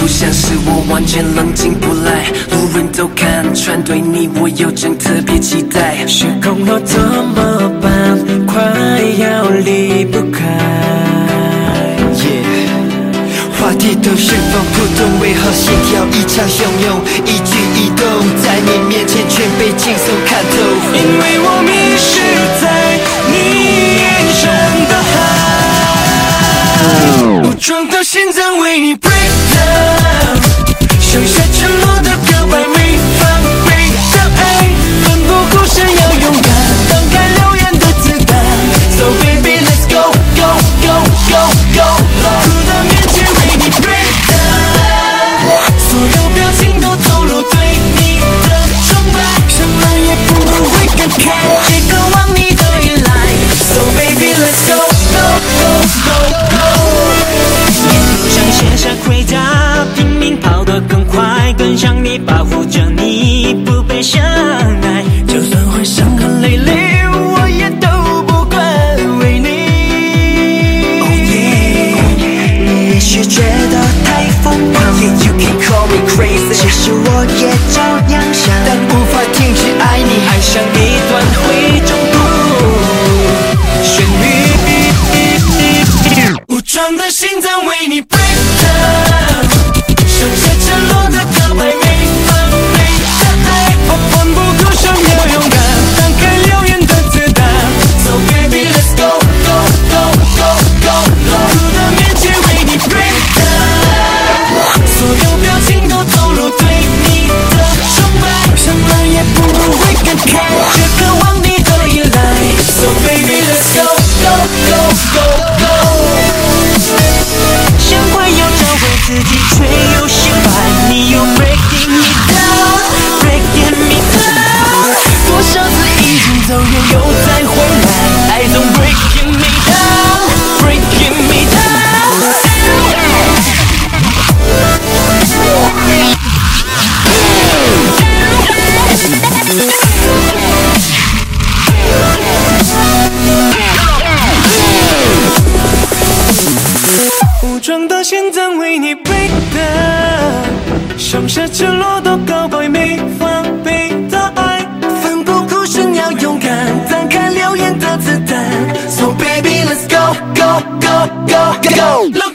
不像是我完全冷静不来，路人都看穿，对你我有种特别期待。失控了怎么办？快要离不开。话题都释放不动，为何心跳异常汹涌？一举一动在你面前全被轻松看透。因为我迷失在你眼神的海，武装的心脏为你许觉得太疯狂，Yeah you can call me crazy，其实我也照样想，但无法停止爱你，爱上一段会中毒。旋律，武装的心脏为你 break down，剩下沉落曾为你 break down，剩下赤裸的告白没防备的爱，奋不顾身要勇敢，展开流言的子弹。So baby let's go go go go go。